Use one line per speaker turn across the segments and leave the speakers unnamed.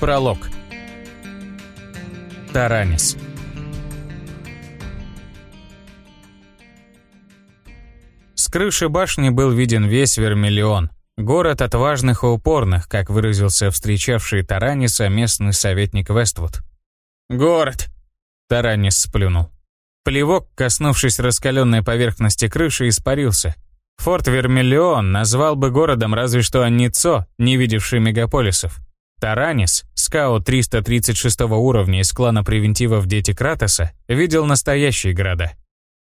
Пролог. Таранис. С крыши башни был виден весь Вермиллион. Город отважных и упорных, как выразился встречавший Тараниса местный советник Вествуд. «Город!» Таранис сплюнул. Плевок, коснувшись раскаленной поверхности крыши, испарился. Форт Вермиллион назвал бы городом разве что Анницо, не видевший мегаполисов. Таранис, скаут 336 уровня из клана превентивов Дети Кратоса, видел настоящие города.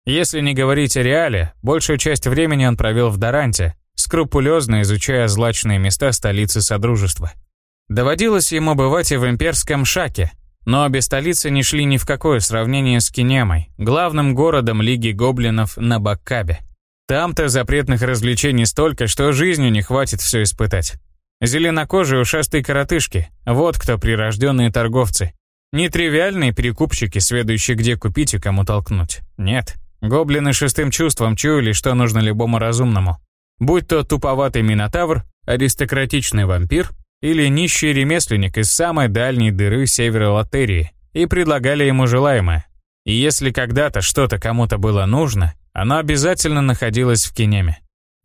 Если не говорить о Реале, большую часть времени он провел в Даранте, скрупулезно изучая злачные места столицы Содружества. Доводилось ему бывать и в имперском Шаке, но обе столицы не шли ни в какое сравнение с Кинемой, главным городом Лиги Гоблинов на Баккабе. Там-то запретных развлечений столько, что жизнью не хватит все испытать. Зеленокожие ушастые коротышки – вот кто прирожденные торговцы. Не тривиальные перекупщики, сведущие где купить и кому толкнуть. Нет. Гоблины шестым чувством чуяли, что нужно любому разумному. Будь то туповатый минотавр, аристократичный вампир или нищий ремесленник из самой дальней дыры севера Латерии, и предлагали ему желаемое. И если когда-то что-то кому-то было нужно, оно обязательно находилось в Кинеме.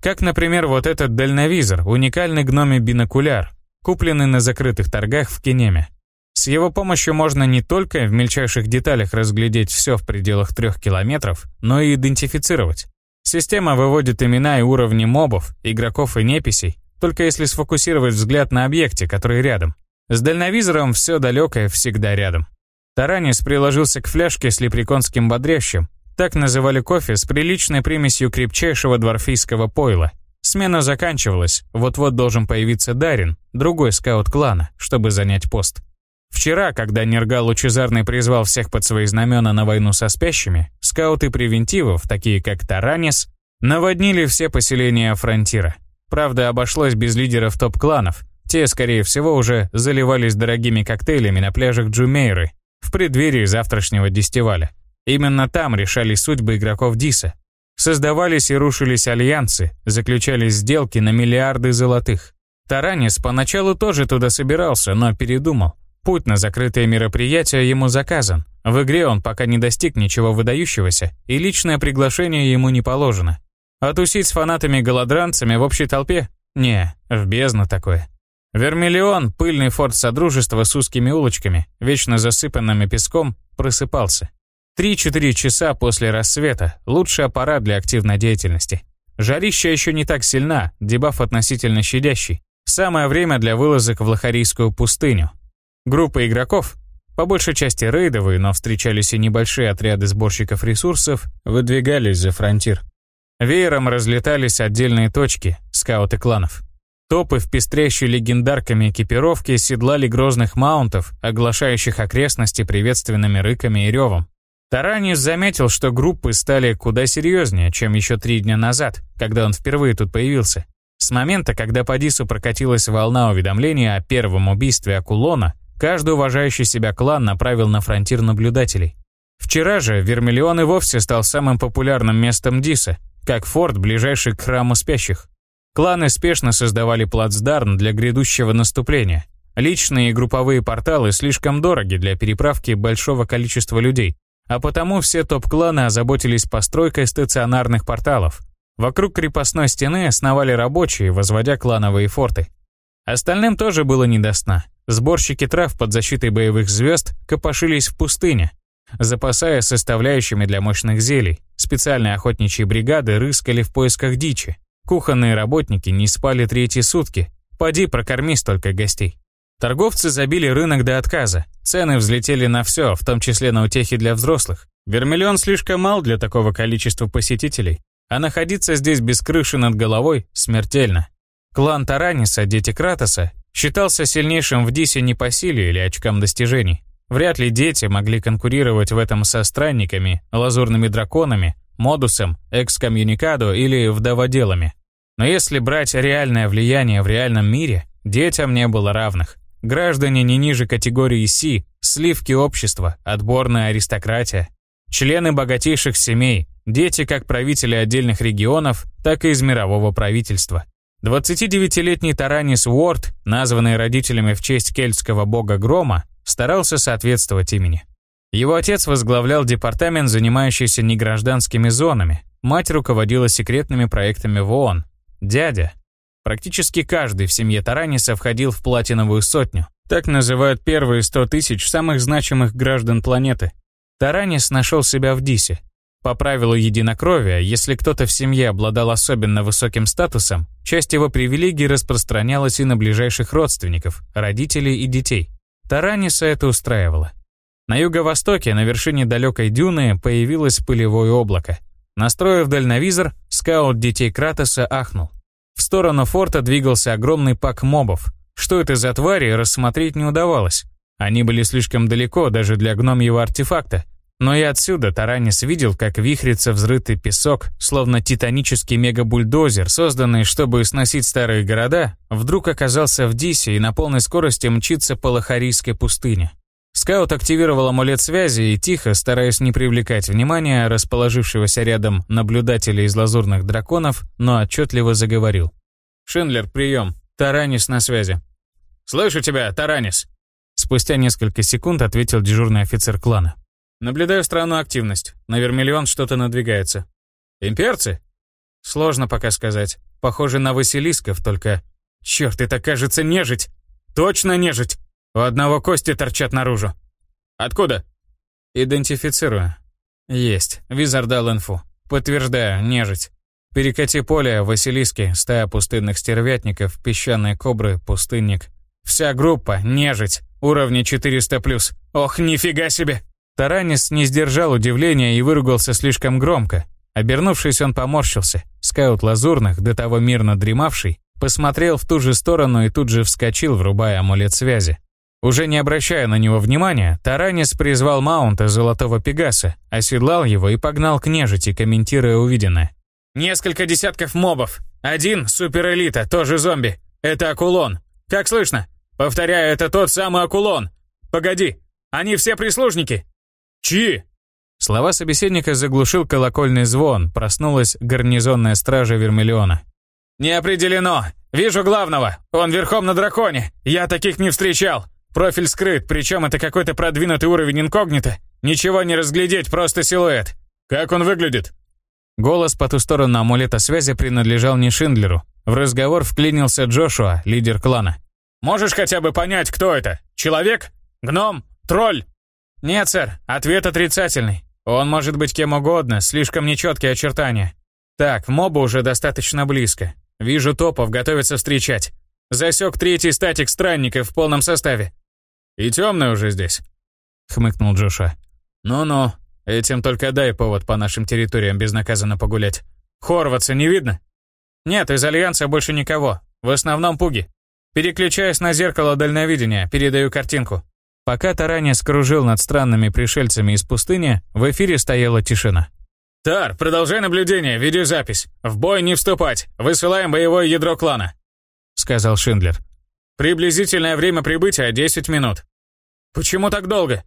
Как, например, вот этот дальновизор, уникальный гномий бинокуляр, купленный на закрытых торгах в Кинеме. С его помощью можно не только в мельчайших деталях разглядеть все в пределах трех километров, но и идентифицировать. Система выводит имена и уровни мобов, игроков и неписей, только если сфокусировать взгляд на объекте, который рядом. С дальновизором все далекое всегда рядом. Таранис приложился к фляжке с лепреконским бодрящим. Так называли кофе с приличной примесью крепчайшего дворфийского пойла. Смена заканчивалась, вот-вот должен появиться Дарин, другой скаут клана, чтобы занять пост. Вчера, когда Нергал Лучезарный призвал всех под свои знамена на войну со спящими, скауты превентивов, такие как Таранис, наводнили все поселения фронтира. Правда, обошлось без лидеров топ-кланов. Те, скорее всего, уже заливались дорогими коктейлями на пляжах Джумейры в преддверии завтрашнего дестиваля. Именно там решались судьбы игроков Диса. Создавались и рушились альянсы, заключались сделки на миллиарды золотых. Таранис поначалу тоже туда собирался, но передумал. Путь на закрытое мероприятие ему заказан. В игре он пока не достиг ничего выдающегося, и личное приглашение ему не положено. А тусить с фанатами-голодранцами в общей толпе? Не, в бездну такое. Вермиллион, пыльный форт Содружества с узкими улочками, вечно засыпанными песком, просыпался. Три-четыре часа после рассвета – лучший аппарат для активной деятельности. Жарища еще не так сильна, дебаф относительно щадящий. Самое время для вылазок в Лохарийскую пустыню, Группа игроков, по большей части рейдовые, но встречались и небольшие отряды сборщиков ресурсов, выдвигались за фронтир. Веером разлетались отдельные точки, скауты кланов. Топы в пестрящей легендарками экипировки седлали грозных маунтов, оглашающих окрестности приветственными рыками и ревом. Таранис заметил, что группы стали куда серьезнее, чем еще три дня назад, когда он впервые тут появился. С момента, когда по Дису прокатилась волна уведомления о первом убийстве Акулона, Каждый уважающий себя клан направил на фронтир наблюдателей. Вчера же Вермиллион и вовсе стал самым популярным местом Диса, как форт, ближайший к храму спящих. Кланы спешно создавали плацдарм для грядущего наступления. Личные и групповые порталы слишком дороги для переправки большого количества людей, а потому все топ-кланы озаботились постройкой стационарных порталов. Вокруг крепостной стены основали рабочие, возводя клановые форты. Остальным тоже было не до сна. Сборщики трав под защитой боевых звезд копошились в пустыне, запасая составляющими для мощных зелий. Специальные охотничьи бригады рыскали в поисках дичи. Кухонные работники не спали третьи сутки. Поди прокорми столько гостей. Торговцы забили рынок до отказа. Цены взлетели на все, в том числе на утехи для взрослых. Вермиллион слишком мал для такого количества посетителей, а находиться здесь без крыши над головой смертельно. Клан Тараниса, дети Кратоса, считался сильнейшим в Дисе не по силе или очкам достижений. Вряд ли дети могли конкурировать в этом со странниками, лазурными драконами, модусом, экскоммуникадо или вдоводелами. Но если брать реальное влияние в реальном мире, детям не было равных. Граждане не ниже категории Си, сливки общества, отборная аристократия, члены богатейших семей, дети как правители отдельных регионов, так и из мирового правительства. 29-летний Таранис Уорд, названный родителями в честь кельтского бога Грома, старался соответствовать имени. Его отец возглавлял департамент, занимающийся негражданскими зонами, мать руководила секретными проектами в ООН. Дядя. Практически каждый в семье Тараниса входил в платиновую сотню. Так называют первые 100 тысяч самых значимых граждан планеты. Таранис нашел себя в Дисе, по правилу единокровия, если кто-то в семье обладал особенно высоким статусом, часть его привилегий распространялась и на ближайших родственников, родителей и детей. Тараниса это устраивало. На юго-востоке, на вершине далекой дюны, появилось пылевое облако. Настроив дальновизор, скаут детей Кратоса ахнул. В сторону форта двигался огромный пак мобов. Что это за твари, рассмотреть не удавалось. Они были слишком далеко даже для гномьего артефакта, но и отсюда Таранис видел, как вихрится взрытый песок, словно титанический мегабульдозер, созданный, чтобы сносить старые города, вдруг оказался в Дисе и на полной скорости мчится по Лохарийской пустыне. Скаут активировал амулет связи и тихо, стараясь не привлекать внимания расположившегося рядом наблюдателя из лазурных драконов, но отчетливо заговорил. «Шиндлер, прием. Таранис на связи». «Слышу тебя, Таранис!» Спустя несколько секунд ответил дежурный офицер клана. Наблюдаю странную активность. На Вермиллион что-то надвигается. Имперцы? Сложно пока сказать. Похоже на Василисков, только... Черт, это кажется нежить. Точно нежить. У одного кости торчат наружу. Откуда? Идентифицирую. Есть. Визар дал инфу. Подтверждаю, нежить. Перекати поле, Василиски, стая пустынных стервятников, песчаные кобры, пустынник. Вся группа, нежить, уровни 400+. Ох, нифига себе! Таранис не сдержал удивления и выругался слишком громко. Обернувшись, он поморщился. Скаут Лазурных, до того мирно дремавший, посмотрел в ту же сторону и тут же вскочил, врубая амулет связи. Уже не обращая на него внимания, Таранис призвал маунта Золотого Пегаса, оседлал его и погнал к нежити, комментируя увиденное. «Несколько десятков мобов. Один — суперэлита, тоже зомби. Это Акулон. Как слышно? Повторяю, это тот самый Акулон. Погоди, они все прислужники. «Чьи?» Слова собеседника заглушил колокольный звон, проснулась гарнизонная стража Вермиллиона. «Не определено. Вижу главного. Он верхом на драконе. Я таких не встречал. Профиль скрыт, причем это какой-то продвинутый уровень инкогнито. Ничего не разглядеть, просто силуэт. Как он выглядит?» Голос по ту сторону амулета связи принадлежал не Шиндлеру. В разговор вклинился Джошуа, лидер клана. «Можешь хотя бы понять, кто это? Человек? Гном? Тролль?» «Нет, сэр, ответ отрицательный. Он может быть кем угодно, слишком нечеткие очертания. Так, моба уже достаточно близко. Вижу топов, готовятся встречать. Засек третий статик странников в полном составе. И темный уже здесь», — хмыкнул Джоша. «Ну-ну, этим только дай повод по нашим территориям безнаказанно погулять. Хорватса не видно?» «Нет, из Альянса больше никого. В основном пуги. Переключаюсь на зеркало дальновидения, передаю картинку. Пока Таранис кружил над странными пришельцами из пустыни, в эфире стояла тишина. «Тар, продолжай наблюдение, видеозапись. В бой не вступать. Высылаем боевое ядро клана», — сказал Шиндлер. «Приблизительное время прибытия — 10 минут». «Почему так долго?»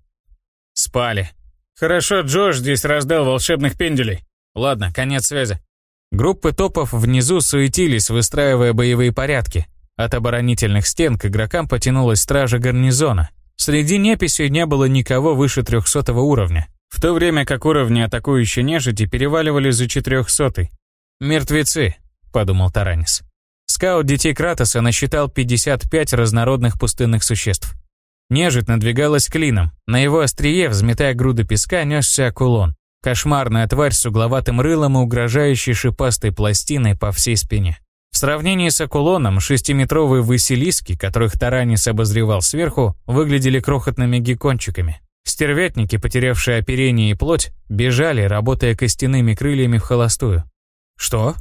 «Спали. Хорошо, Джош здесь раздал волшебных пенделей. Ладно, конец связи». Группы топов внизу суетились, выстраивая боевые порядки. От оборонительных стен к игрокам потянулась стража гарнизона. Среди неписей не было никого выше 300 уровня, в то время как уровни атакующей нежити переваливали за 400 «Мертвецы», — подумал Таранис. Скаут детей Кратоса насчитал 55 разнородных пустынных существ. Нежить надвигалась клином. На его острие, взметая груды песка, несся кулон. Кошмарная тварь с угловатым рылом и угрожающей шипастой пластиной по всей спине. В сравнении с акулоном, шестиметровые василиски, которых Таранис обозревал сверху, выглядели крохотными геккончиками. Стервятники, потерявшие оперение и плоть, бежали, работая костяными крыльями в холостую. «Что?»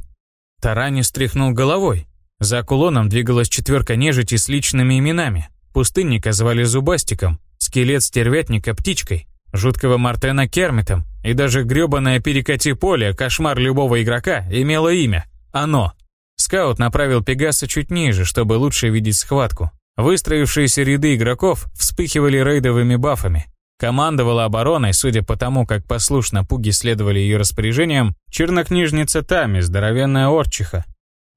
Таранис тряхнул головой. За акулоном двигалась четверка нежити с личными именами. Пустынника звали Зубастиком, скелет стервятника Птичкой, жуткого Мартена Кермитом, и даже грёбаное перекати поле, кошмар любого игрока, имело имя – Оно. Скаут направил Пегаса чуть ниже, чтобы лучше видеть схватку. Выстроившиеся ряды игроков вспыхивали рейдовыми бафами. Командовала обороной, судя по тому, как послушно пуги следовали ее распоряжениям, чернокнижница Тами, здоровенная орчиха.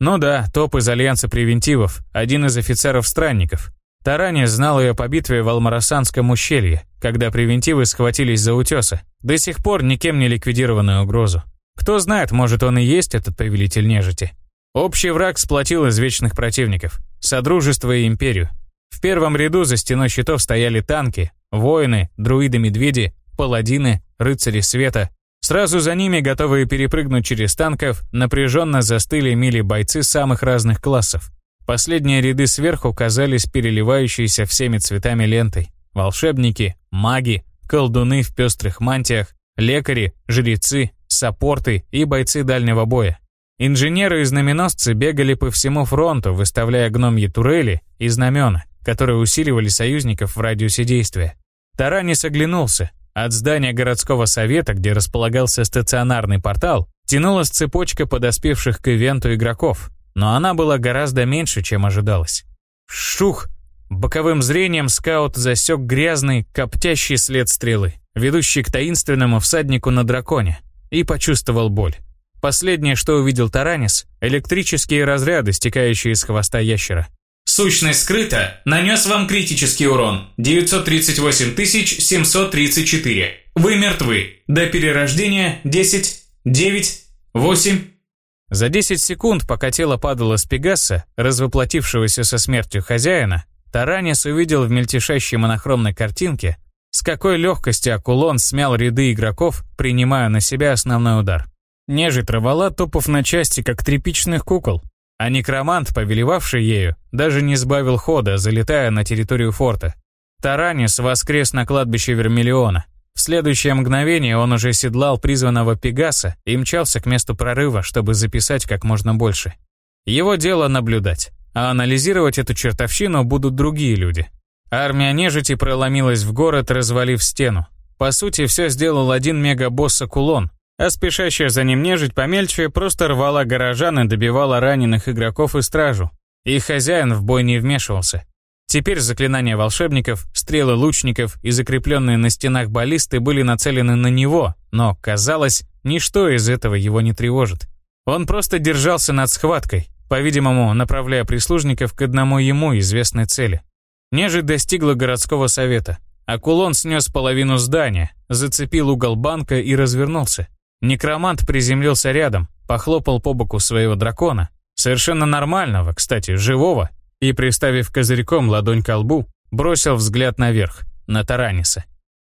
Ну да, топ из Альянса Превентивов, один из офицеров-странников. Таранис знал ее по битве в Алмарасанском ущелье, когда превентивы схватились за утесы. До сих пор никем не ликвидированную угрозу. Кто знает, может он и есть этот повелитель нежити. Общий враг сплотил из вечных противников. Содружество и империю. В первом ряду за стеной щитов стояли танки, воины, друиды-медведи, паладины, рыцари света. Сразу за ними, готовые перепрыгнуть через танков, напряженно застыли мили бойцы самых разных классов. Последние ряды сверху казались переливающиеся всеми цветами лентой. Волшебники, маги, колдуны в пестрых мантиях, лекари, жрецы, саппорты и бойцы дальнего боя. Инженеры и знаменосцы бегали по всему фронту, выставляя гномьи турели и знамена, которые усиливали союзников в радиусе действия. Таранис оглянулся. От здания городского совета, где располагался стационарный портал, тянулась цепочка подоспевших к ивенту игроков, но она была гораздо меньше, чем ожидалось. Шух! Боковым зрением скаут засек грязный, коптящий след стрелы, ведущий к таинственному всаднику на драконе, и почувствовал боль. Последнее, что увидел Таранис — электрические разряды, стекающие из хвоста ящера.
Сущность скрыта. Нанес вам критический урон. 938 734. Вы мертвы. До перерождения 10, 9, 8,
за 10 секунд, пока тело падало с Пегаса, развоплотившегося со смертью хозяина, Таранис увидел в мельтешащей монохромной картинке, с какой легкостью Акулон смял ряды игроков, принимая на себя основной удар. Нежить рвала топов на части, как тряпичных кукол, а некромант, повелевавший ею, даже не сбавил хода, залетая на территорию форта. Таранис воскрес на кладбище Вермиллиона, в следующее мгновение он уже седлал призванного Пегаса и мчался к месту прорыва, чтобы записать как можно больше. Его дело наблюдать, а анализировать эту чертовщину будут другие люди. Армия нежити проломилась в город, развалив стену. По сути, все сделал один мегабосс Акулон, а спешащая за ним нежить помельче просто рвала горожан и добивала раненых игроков и стражу. Их хозяин в бой не вмешивался. Теперь заклинания волшебников, стрелы лучников и закрепленные на стенах баллисты были нацелены на него, но, казалось, ничто из этого его не тревожит. Он просто держался над схваткой, по-видимому, направляя прислужников к одному ему известной цели. Нежить достигла городского совета. а кулон снес половину здания, зацепил угол банка и развернулся. Некромант приземлился рядом, похлопал по боку своего дракона, совершенно нормального, кстати, живого, и, приставив козырьком ладонь к лбу, бросил взгляд наверх, на Тараниса.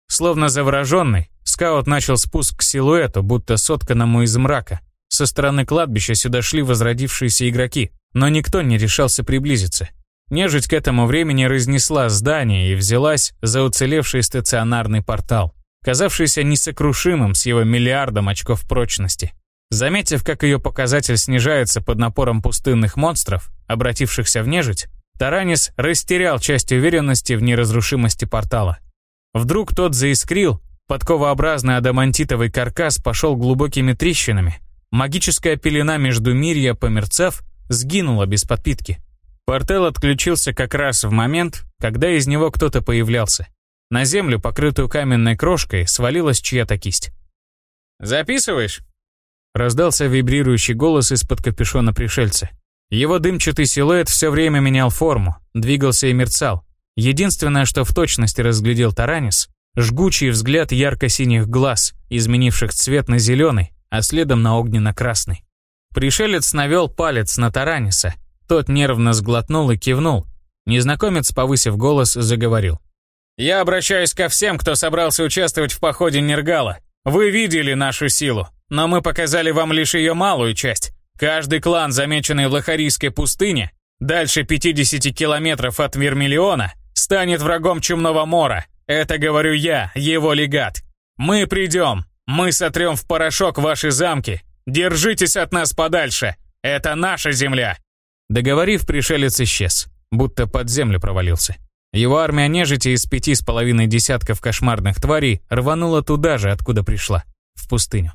Словно завороженный, скаут начал спуск к силуэту, будто сотканному из мрака. Со стороны кладбища сюда шли возродившиеся игроки, но никто не решался приблизиться. Нежить к этому времени разнесла здание и взялась за уцелевший стационарный портал, казавшийся несокрушимым с его миллиардом очков прочности. Заметив, как ее показатель снижается под напором пустынных монстров, обратившихся в нежить, Таранис растерял часть уверенности в неразрушимости портала. Вдруг тот заискрил, подковообразный адамантитовый каркас пошел глубокими трещинами, магическая пелена между мирья, померцав, сгинула без подпитки. Портал отключился как раз в момент, когда из него кто-то появлялся. На землю, покрытую каменной крошкой, свалилась чья-то кисть. «Записываешь?» Раздался вибрирующий голос из-под капюшона пришельца. Его дымчатый силуэт все время менял форму, двигался и мерцал. Единственное, что в точности разглядел Таранис, жгучий взгляд ярко-синих глаз, изменивших цвет на зеленый, а следом на огненно-красный. Пришелец навел палец на Тараниса. Тот нервно сглотнул и кивнул. Незнакомец, повысив голос, заговорил. «Я обращаюсь ко всем, кто собрался участвовать в походе Нергала. Вы видели нашу силу. Но мы показали вам лишь ее малую часть. Каждый клан, замеченный в Лохарийской пустыне, дальше 50 километров от Вермиллиона, станет врагом Чумного Мора. Это говорю я, его легат. Мы придем. Мы сотрем в порошок ваши замки. Держитесь от нас подальше. Это наша земля. Договорив, пришелец исчез, будто под землю провалился. Его армия нежити из пяти с половиной десятков кошмарных тварей рванула туда же, откуда пришла, в пустыню.